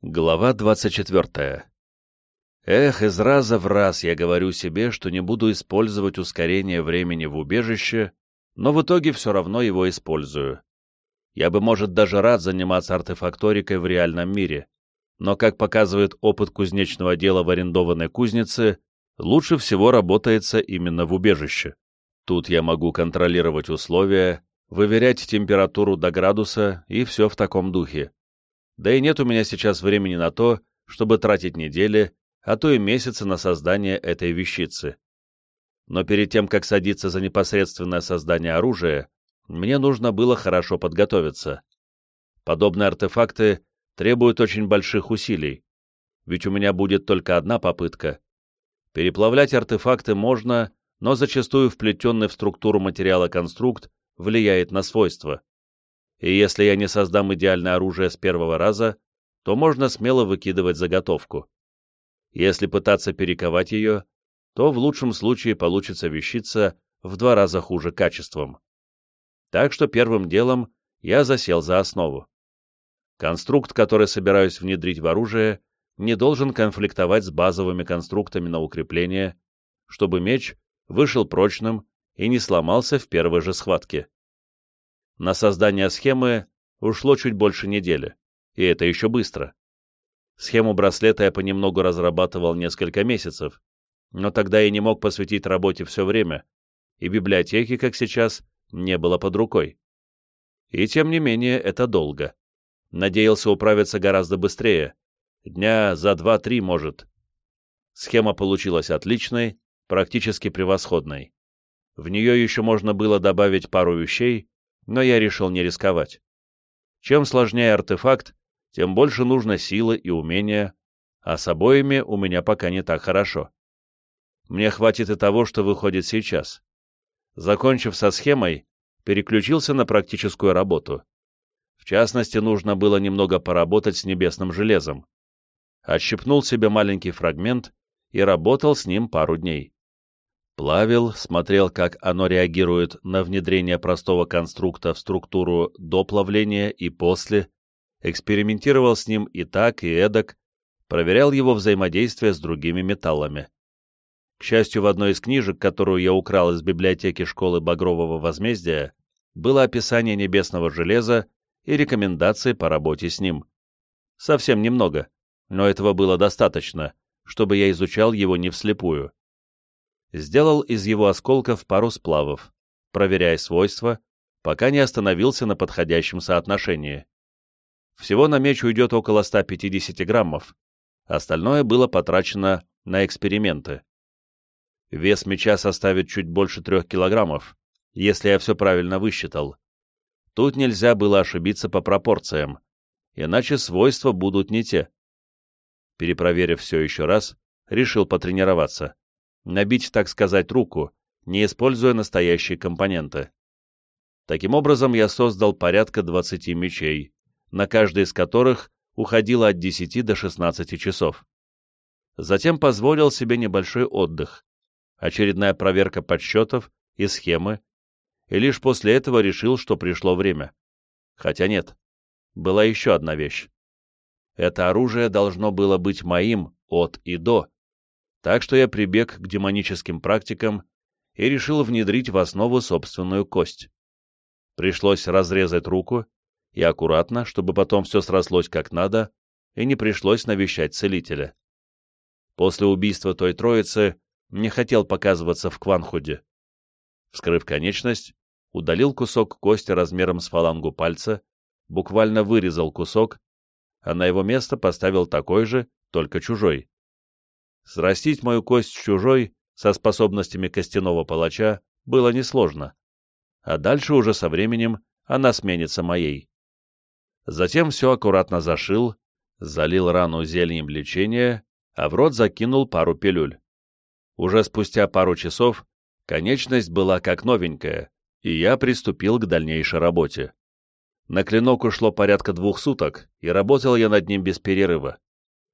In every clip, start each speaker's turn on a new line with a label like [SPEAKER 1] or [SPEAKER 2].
[SPEAKER 1] Глава 24. Эх, из раза в раз я говорю себе, что не буду использовать ускорение времени в убежище, но в итоге все равно его использую. Я бы, может, даже рад заниматься артефакторикой в реальном мире, но, как показывает опыт кузнечного дела в арендованной кузнице, лучше всего работается именно в убежище. Тут я могу контролировать условия, выверять температуру до градуса и все в таком духе. Да и нет у меня сейчас времени на то, чтобы тратить недели, а то и месяцы на создание этой вещицы. Но перед тем, как садиться за непосредственное создание оружия, мне нужно было хорошо подготовиться. Подобные артефакты требуют очень больших усилий, ведь у меня будет только одна попытка. Переплавлять артефакты можно, но зачастую вплетенный в структуру материала конструкт влияет на свойства и если я не создам идеальное оружие с первого раза, то можно смело выкидывать заготовку. Если пытаться перековать ее, то в лучшем случае получится вещица в два раза хуже качеством. Так что первым делом я засел за основу. Конструкт, который собираюсь внедрить в оружие, не должен конфликтовать с базовыми конструктами на укрепление, чтобы меч вышел прочным и не сломался в первой же схватке. На создание схемы ушло чуть больше недели, и это еще быстро. Схему браслета я понемногу разрабатывал несколько месяцев, но тогда я не мог посвятить работе все время, и библиотеки, как сейчас, не было под рукой. И тем не менее, это долго. Надеялся управиться гораздо быстрее. Дня за два-три, может. Схема получилась отличной, практически превосходной. В нее еще можно было добавить пару вещей, но я решил не рисковать. Чем сложнее артефакт, тем больше нужно силы и умения, а с обоими у меня пока не так хорошо. Мне хватит и того, что выходит сейчас. Закончив со схемой, переключился на практическую работу. В частности, нужно было немного поработать с небесным железом. Отщипнул себе маленький фрагмент и работал с ним пару дней. Плавил, смотрел, как оно реагирует на внедрение простого конструкта в структуру до плавления и после, экспериментировал с ним и так, и эдак, проверял его взаимодействие с другими металлами. К счастью, в одной из книжек, которую я украл из библиотеки школы Багрового возмездия, было описание небесного железа и рекомендации по работе с ним. Совсем немного, но этого было достаточно, чтобы я изучал его не вслепую сделал из его осколков пару сплавов, проверяя свойства, пока не остановился на подходящем соотношении. Всего на меч уйдет около 150 граммов, остальное было потрачено на эксперименты. Вес меча составит чуть больше трех килограммов, если я все правильно высчитал. Тут нельзя было ошибиться по пропорциям, иначе свойства будут не те. Перепроверив все еще раз, решил потренироваться набить, так сказать, руку, не используя настоящие компоненты. Таким образом, я создал порядка 20 мечей, на каждый из которых уходило от 10 до 16 часов. Затем позволил себе небольшой отдых, очередная проверка подсчетов и схемы, и лишь после этого решил, что пришло время. Хотя нет, была еще одна вещь. Это оружие должно было быть моим от и до, так что я прибег к демоническим практикам и решил внедрить в основу собственную кость. Пришлось разрезать руку, и аккуратно, чтобы потом все срослось как надо, и не пришлось навещать целителя. После убийства той троицы не хотел показываться в Кванхуде. Вскрыв конечность, удалил кусок кости размером с фалангу пальца, буквально вырезал кусок, а на его место поставил такой же, только чужой. Срастить мою кость чужой со способностями костяного палача было несложно, а дальше уже со временем она сменится моей. Затем все аккуратно зашил, залил рану зельем лечения, а в рот закинул пару пилюль. Уже спустя пару часов конечность была как новенькая, и я приступил к дальнейшей работе. На клинок ушло порядка двух суток, и работал я над ним без перерыва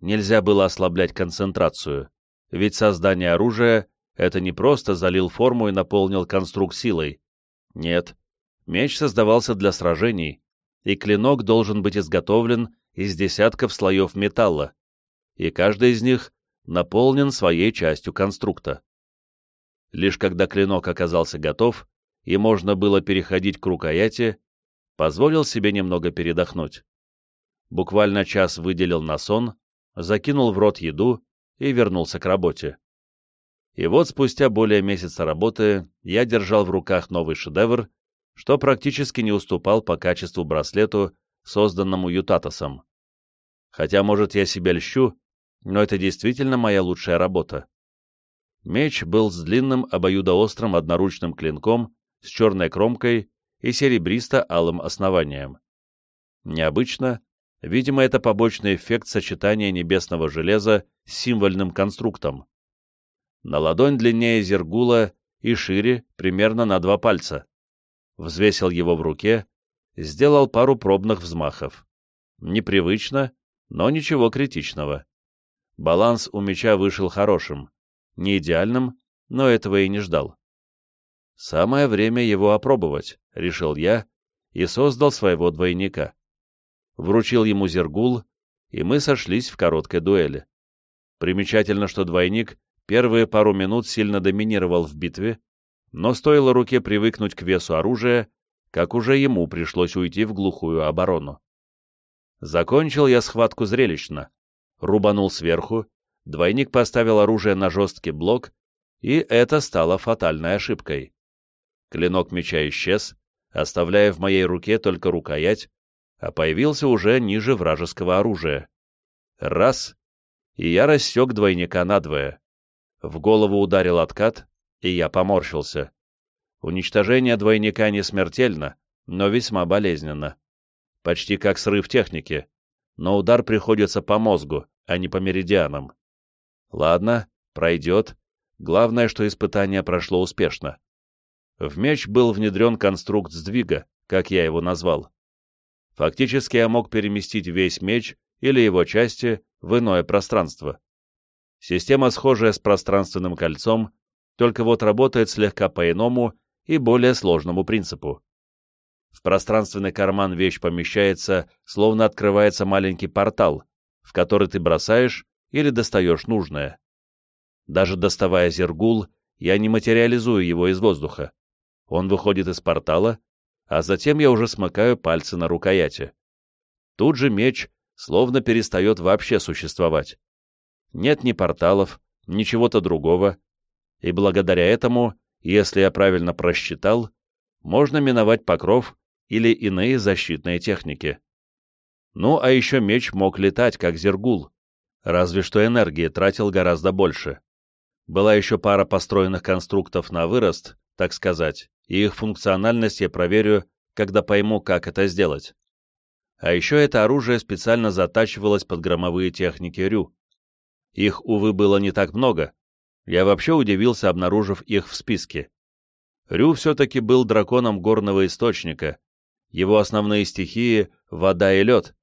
[SPEAKER 1] нельзя было ослаблять концентрацию, ведь создание оружия — это не просто залил форму и наполнил конструкт силой. Нет, меч создавался для сражений, и клинок должен быть изготовлен из десятков слоев металла, и каждый из них наполнен своей частью конструкта. Лишь когда клинок оказался готов, и можно было переходить к рукояти, позволил себе немного передохнуть. Буквально час выделил на сон, закинул в рот еду и вернулся к работе. И вот спустя более месяца работы я держал в руках новый шедевр, что практически не уступал по качеству браслету, созданному Ютатосом. Хотя, может, я себя льщу, но это действительно моя лучшая работа. Меч был с длинным обоюдоострым одноручным клинком с черной кромкой и серебристо-алым основанием. Необычно, видимо, это побочный эффект сочетания небесного железа с символьным конструктом. На ладонь длиннее зергула и шире примерно на два пальца. Взвесил его в руке, сделал пару пробных взмахов. Непривычно, но ничего критичного. Баланс у меча вышел хорошим. Не идеальным, но этого и не ждал. Самое время его опробовать, решил я, и создал своего двойника. Вручил ему зергул, и мы сошлись в короткой дуэли. Примечательно, что двойник первые пару минут сильно доминировал в битве, но стоило руке привыкнуть к весу оружия, как уже ему пришлось уйти в глухую оборону. Закончил я схватку зрелищно. Рубанул сверху, двойник поставил оружие на жесткий блок, и это стало фатальной ошибкой. Клинок меча исчез, оставляя в моей руке только рукоять, а появился уже ниже вражеского оружия. Раз, и я рассек двойника надвое. В голову ударил откат, и я поморщился. Уничтожение двойника не смертельно, но весьма болезненно. Почти как срыв техники, но удар приходится по мозгу, а не по меридианам. Ладно, пройдет. Главное, что испытание прошло успешно. В меч был внедрен конструкт сдвига, как я его назвал. Фактически я мог переместить весь меч или его части в иное пространство. Система схожая с пространственным кольцом, только вот работает слегка по-иному и более сложному принципу. В пространственный карман вещь помещается, словно открывается маленький портал, в который ты бросаешь или достаешь нужное. Даже доставая зергул, я не материализую его из воздуха. Он выходит из портала, а затем я уже смыкаю пальцы на рукояти. Тут же меч словно перестает вообще существовать. Нет ни порталов, ни чего-то другого, и благодаря этому, если я правильно просчитал, можно миновать покров или иные защитные техники. Ну, а еще меч мог летать, как зергул, разве что энергии тратил гораздо больше. Была еще пара построенных конструктов на вырост, так сказать, и их функциональность я проверю, когда пойму, как это сделать. А еще это оружие специально затачивалось под громовые техники Рю. Их, увы, было не так много. Я вообще удивился, обнаружив их в списке. Рю все-таки был драконом горного источника. Его основные стихии — вода и лед,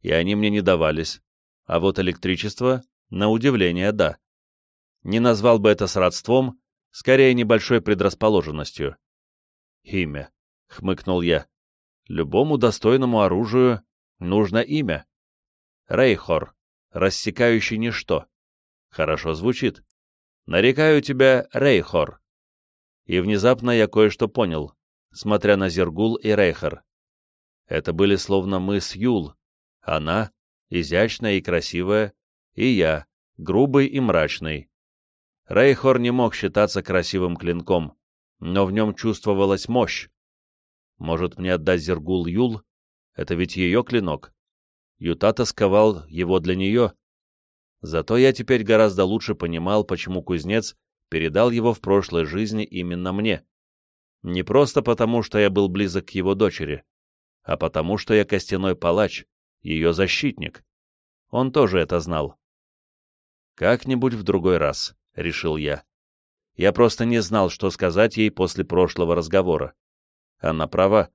[SPEAKER 1] и они мне не давались. А вот электричество, на удивление, да. Не назвал бы это сродством, скорее небольшой предрасположенностью. «Имя», — хмыкнул я. «Любому достойному оружию нужно имя. Рейхор, рассекающий ничто. Хорошо звучит. Нарекаю тебя Рейхор». И внезапно я кое-что понял, смотря на Зергул и Рейхор. Это были словно мы с Юл. Она, изящная и красивая, и я, грубый и мрачный. Рейхор не мог считаться красивым клинком, но в нем чувствовалась мощь. Может, мне отдать Зергул Юл? Это ведь ее клинок. Ютата сковал его для нее. Зато я теперь гораздо лучше понимал, почему кузнец передал его в прошлой жизни именно мне. Не просто потому, что я был близок к его дочери, а потому, что я костяной палач, ее защитник. Он тоже это знал. «Как-нибудь в другой раз», — решил я. Я просто не знал, что сказать ей после прошлого разговора. Она права.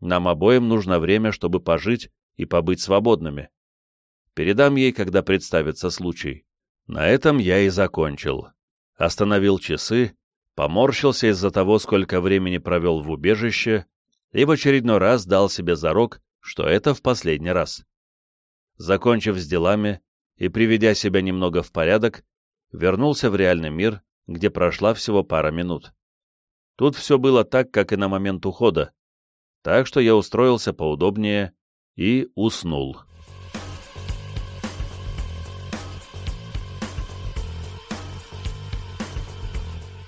[SPEAKER 1] Нам обоим нужно время, чтобы пожить и побыть свободными. Передам ей, когда представится случай. На этом я и закончил. Остановил часы, поморщился из-за того, сколько времени провел в убежище, и в очередной раз дал себе зарок, что это в последний раз. закончив с делами и приведя себя немного в порядок, вернулся в реальный мир, где прошла всего пара минут. Тут все было так, как и на момент ухода, так что я устроился поудобнее и уснул.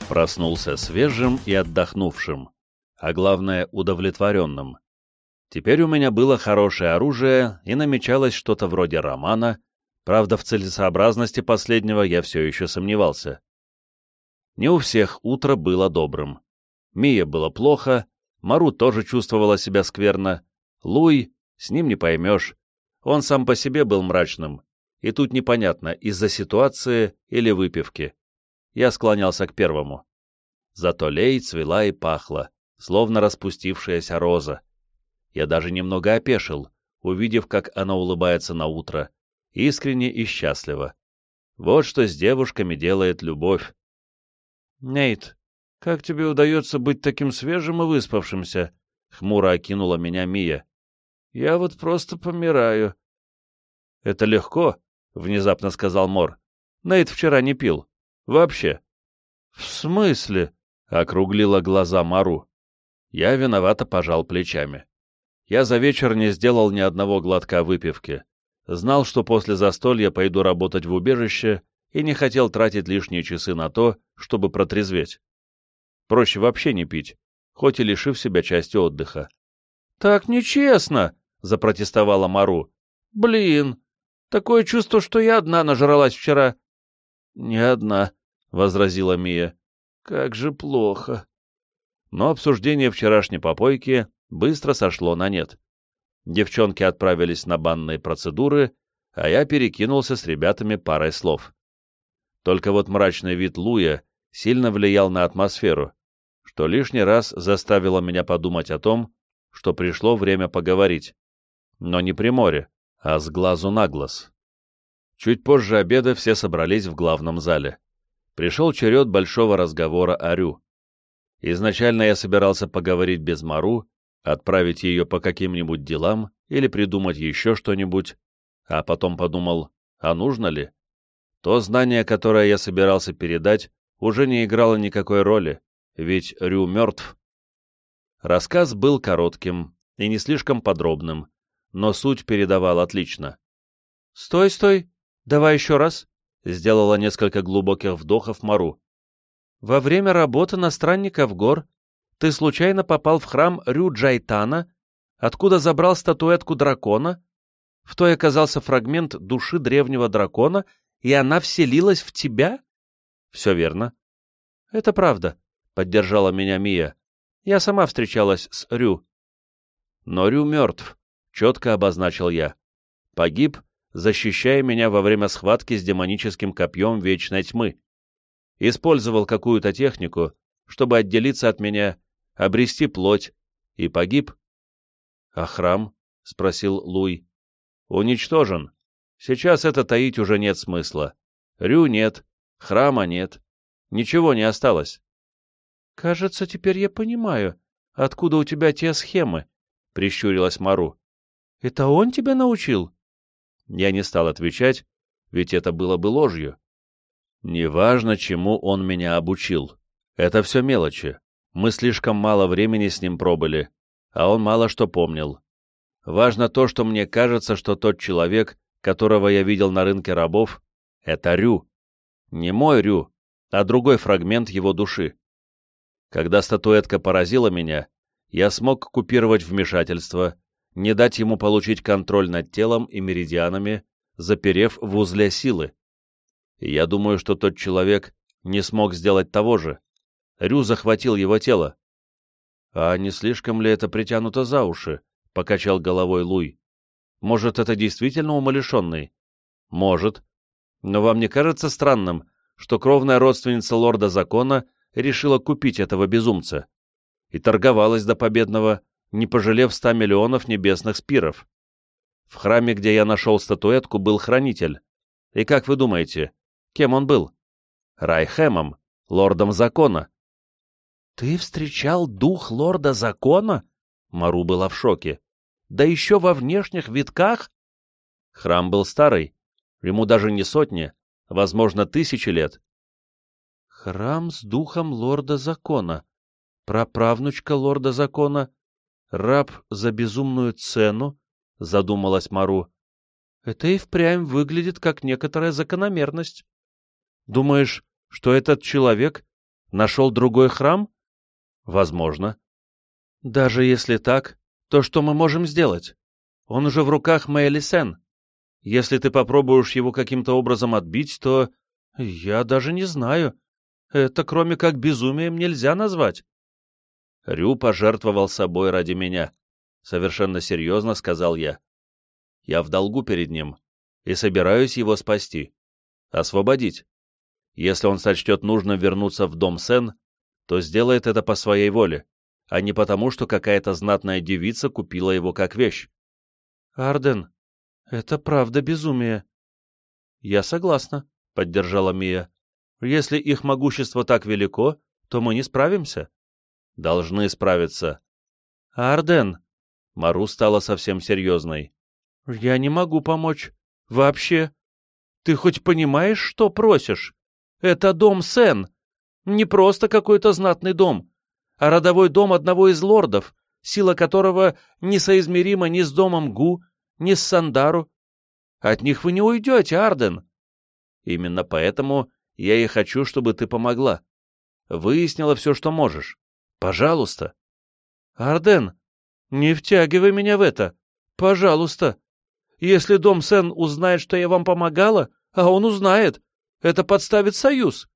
[SPEAKER 1] Проснулся свежим и отдохнувшим, а главное удовлетворенным. Теперь у меня было хорошее оружие и намечалось что-то вроде романа, правда в целесообразности последнего я все еще сомневался. Не у всех утро было добрым. Мия было плохо, Мару тоже чувствовала себя скверно, Луй, с ним не поймешь, он сам по себе был мрачным, и тут непонятно, из-за ситуации или выпивки. Я склонялся к первому. Зато лей цвела и пахла, словно распустившаяся роза. Я даже немного опешил, увидев, как она улыбается на утро, искренне и счастливо. Вот что с девушками делает любовь. «Нейт, как тебе удается быть таким свежим и выспавшимся?» — хмуро окинула меня Мия. «Я вот просто помираю». «Это легко», — внезапно сказал Мор. «Нейт вчера не пил. Вообще». «В смысле?» — округлила глаза Мару. Я виновато пожал плечами. Я за вечер не сделал ни одного глотка выпивки. Знал, что после застолья пойду работать в убежище, и не хотел тратить лишние часы на то, чтобы протрезветь. Проще вообще не пить, хоть и лишив себя части отдыха. «Так нечестно!» — запротестовала Мару. «Блин, такое чувство, что я одна нажралась вчера». «Не одна», — возразила Мия. «Как же плохо». Но обсуждение вчерашней попойки быстро сошло на нет. Девчонки отправились на банные процедуры, а я перекинулся с ребятами парой слов. Только вот мрачный вид Луя сильно влиял на атмосферу, что лишний раз заставило меня подумать о том, что пришло время поговорить. Но не при море, а с глазу на глаз. Чуть позже обеда все собрались в главном зале. Пришел черед большого разговора о Рю. Изначально я собирался поговорить без Мару, отправить ее по каким-нибудь делам или придумать еще что-нибудь, а потом подумал, а нужно ли? То знание, которое я собирался передать, уже не играло никакой роли, ведь Рю мертв. Рассказ был коротким и не слишком подробным, но суть передавал отлично. «Стой, стой! Давай еще раз!» — сделала несколько глубоких вдохов Мару. «Во время работы на странников гор ты случайно попал в храм Рю Джайтана, откуда забрал статуэтку дракона? В той оказался фрагмент души древнего дракона и она вселилась в тебя? Все верно. Это правда, поддержала меня Мия. Я сама встречалась с Рю. Но Рю мертв, четко обозначил я. Погиб, защищая меня во время схватки с демоническим копьем вечной тьмы. Использовал какую-то технику, чтобы отделиться от меня, обрести плоть, и погиб. — А храм? — спросил Луй. — Уничтожен. Сейчас это таить уже нет смысла. Рю нет, храма нет. Ничего не осталось. — Кажется, теперь я понимаю, откуда у тебя те схемы, — прищурилась Мару. — Это он тебя научил? Я не стал отвечать, ведь это было бы ложью. Неважно, чему он меня обучил. Это все мелочи. Мы слишком мало времени с ним пробыли, а он мало что помнил. Важно то, что мне кажется, что тот человек, которого я видел на рынке рабов, это Рю. Не мой Рю, а другой фрагмент его души. Когда статуэтка поразила меня, я смог купировать вмешательство, не дать ему получить контроль над телом и меридианами, заперев в узле силы. Я думаю, что тот человек не смог сделать того же. Рю захватил его тело. «А не слишком ли это притянуто за уши?» — покачал головой Луй. Может, это действительно умалишенный? Может. Но вам не кажется странным, что кровная родственница лорда закона решила купить этого безумца? И торговалась до победного, не пожалев ста миллионов небесных спиров. В храме, где я нашел статуэтку, был хранитель. И как вы думаете, кем он был? Райхемом, лордом закона. «Ты встречал дух лорда закона?» Мару была в шоке да еще во внешних витках? Храм был старый, ему даже не сотни, возможно, тысячи лет.
[SPEAKER 2] Храм с духом лорда закона, праправнучка лорда закона, раб за безумную цену, задумалась Мару. Это и впрямь выглядит как некоторая закономерность. Думаешь, что этот человек нашел другой храм? Возможно. Даже если так, то что мы можем сделать? Он уже в руках Мэйли Сен. Если ты попробуешь его каким-то образом отбить, то... Я даже не знаю. Это кроме как безумием нельзя назвать.
[SPEAKER 1] Рю пожертвовал собой ради меня. Совершенно серьезно сказал я. Я в долгу перед ним и собираюсь его спасти. Освободить. Если он сочтет нужным вернуться в дом Сен, то сделает это по своей воле, а не потому, что какая-то знатная девица купила его как вещь.
[SPEAKER 2] «Арден, это правда безумие». «Я согласна», — поддержала Мия. «Если их могущество так велико, то мы не справимся».
[SPEAKER 1] «Должны справиться».
[SPEAKER 2] «Арден», —
[SPEAKER 1] Мару стала совсем серьезной.
[SPEAKER 2] «Я не могу помочь. Вообще. Ты хоть понимаешь, что просишь? Это дом Сен. Не просто какой-то знатный дом, а родовой дом одного из лордов, сила которого несоизмерима ни с домом Гу, ни с Сандару. От них вы не уйдете, Арден.
[SPEAKER 1] Именно поэтому я и хочу, чтобы ты помогла. Выяснила все, что можешь. Пожалуйста.
[SPEAKER 2] Арден, не втягивай меня в это. Пожалуйста. Если дом Сен узнает, что я вам помогала, а он узнает, это подставит союз.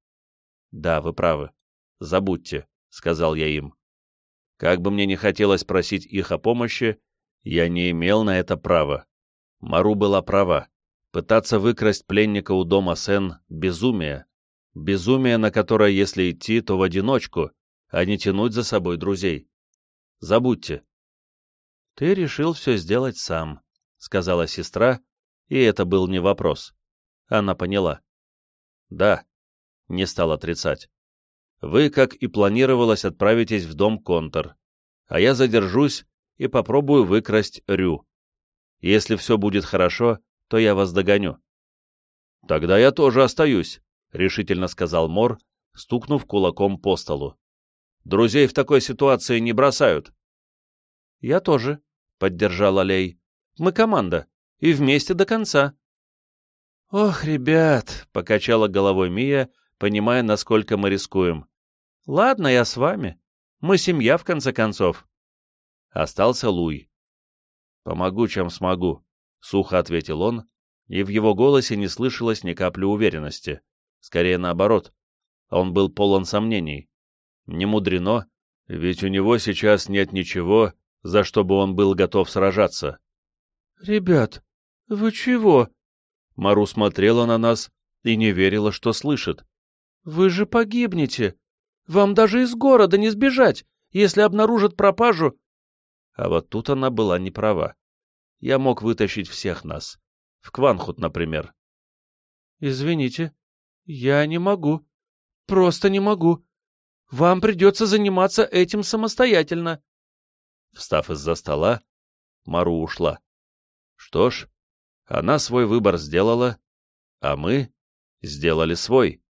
[SPEAKER 1] Да, вы правы. Забудьте. — сказал я им. Как бы мне не хотелось просить их о помощи, я не имел на это права. Мару была права. Пытаться выкрасть пленника у дома Сен — безумие. Безумие, на которое, если идти, то в одиночку, а не тянуть за собой друзей. Забудьте.
[SPEAKER 2] — Ты решил все сделать сам, — сказала сестра, и это был не вопрос. Она поняла.
[SPEAKER 1] — Да, — не стал отрицать. Вы, как и планировалось, отправитесь в дом Контор, а я задержусь и попробую выкрасть Рю. Если все будет хорошо, то я вас догоню. — Тогда я тоже остаюсь, — решительно сказал Мор, стукнув кулаком по столу. — Друзей в такой ситуации не бросают.
[SPEAKER 2] — Я тоже, — поддержал Алей. — Мы команда, и вместе до конца. — Ох, ребят, — покачала головой Мия, понимая, насколько мы рискуем. Ладно, я с вами. Мы семья, в конце концов.
[SPEAKER 1] Остался Луй. Помогу, чем смогу, — сухо ответил он, и в его голосе не слышалось ни капли уверенности. Скорее наоборот. Он был полон сомнений. Не мудрено, ведь у него сейчас нет ничего, за что бы он был готов сражаться.
[SPEAKER 2] — Ребят, вы чего?
[SPEAKER 1] Мару смотрела на нас и не верила, что слышит.
[SPEAKER 2] — Вы же погибнете! Вам даже из города не сбежать, если обнаружат пропажу.
[SPEAKER 1] А вот тут она была не права. Я мог вытащить всех нас. В Кванхут, например.
[SPEAKER 2] Извините, я не могу. Просто не могу. Вам придется заниматься этим самостоятельно.
[SPEAKER 1] Встав из-за стола, Мару ушла. Что ж, она свой выбор сделала, а мы сделали свой.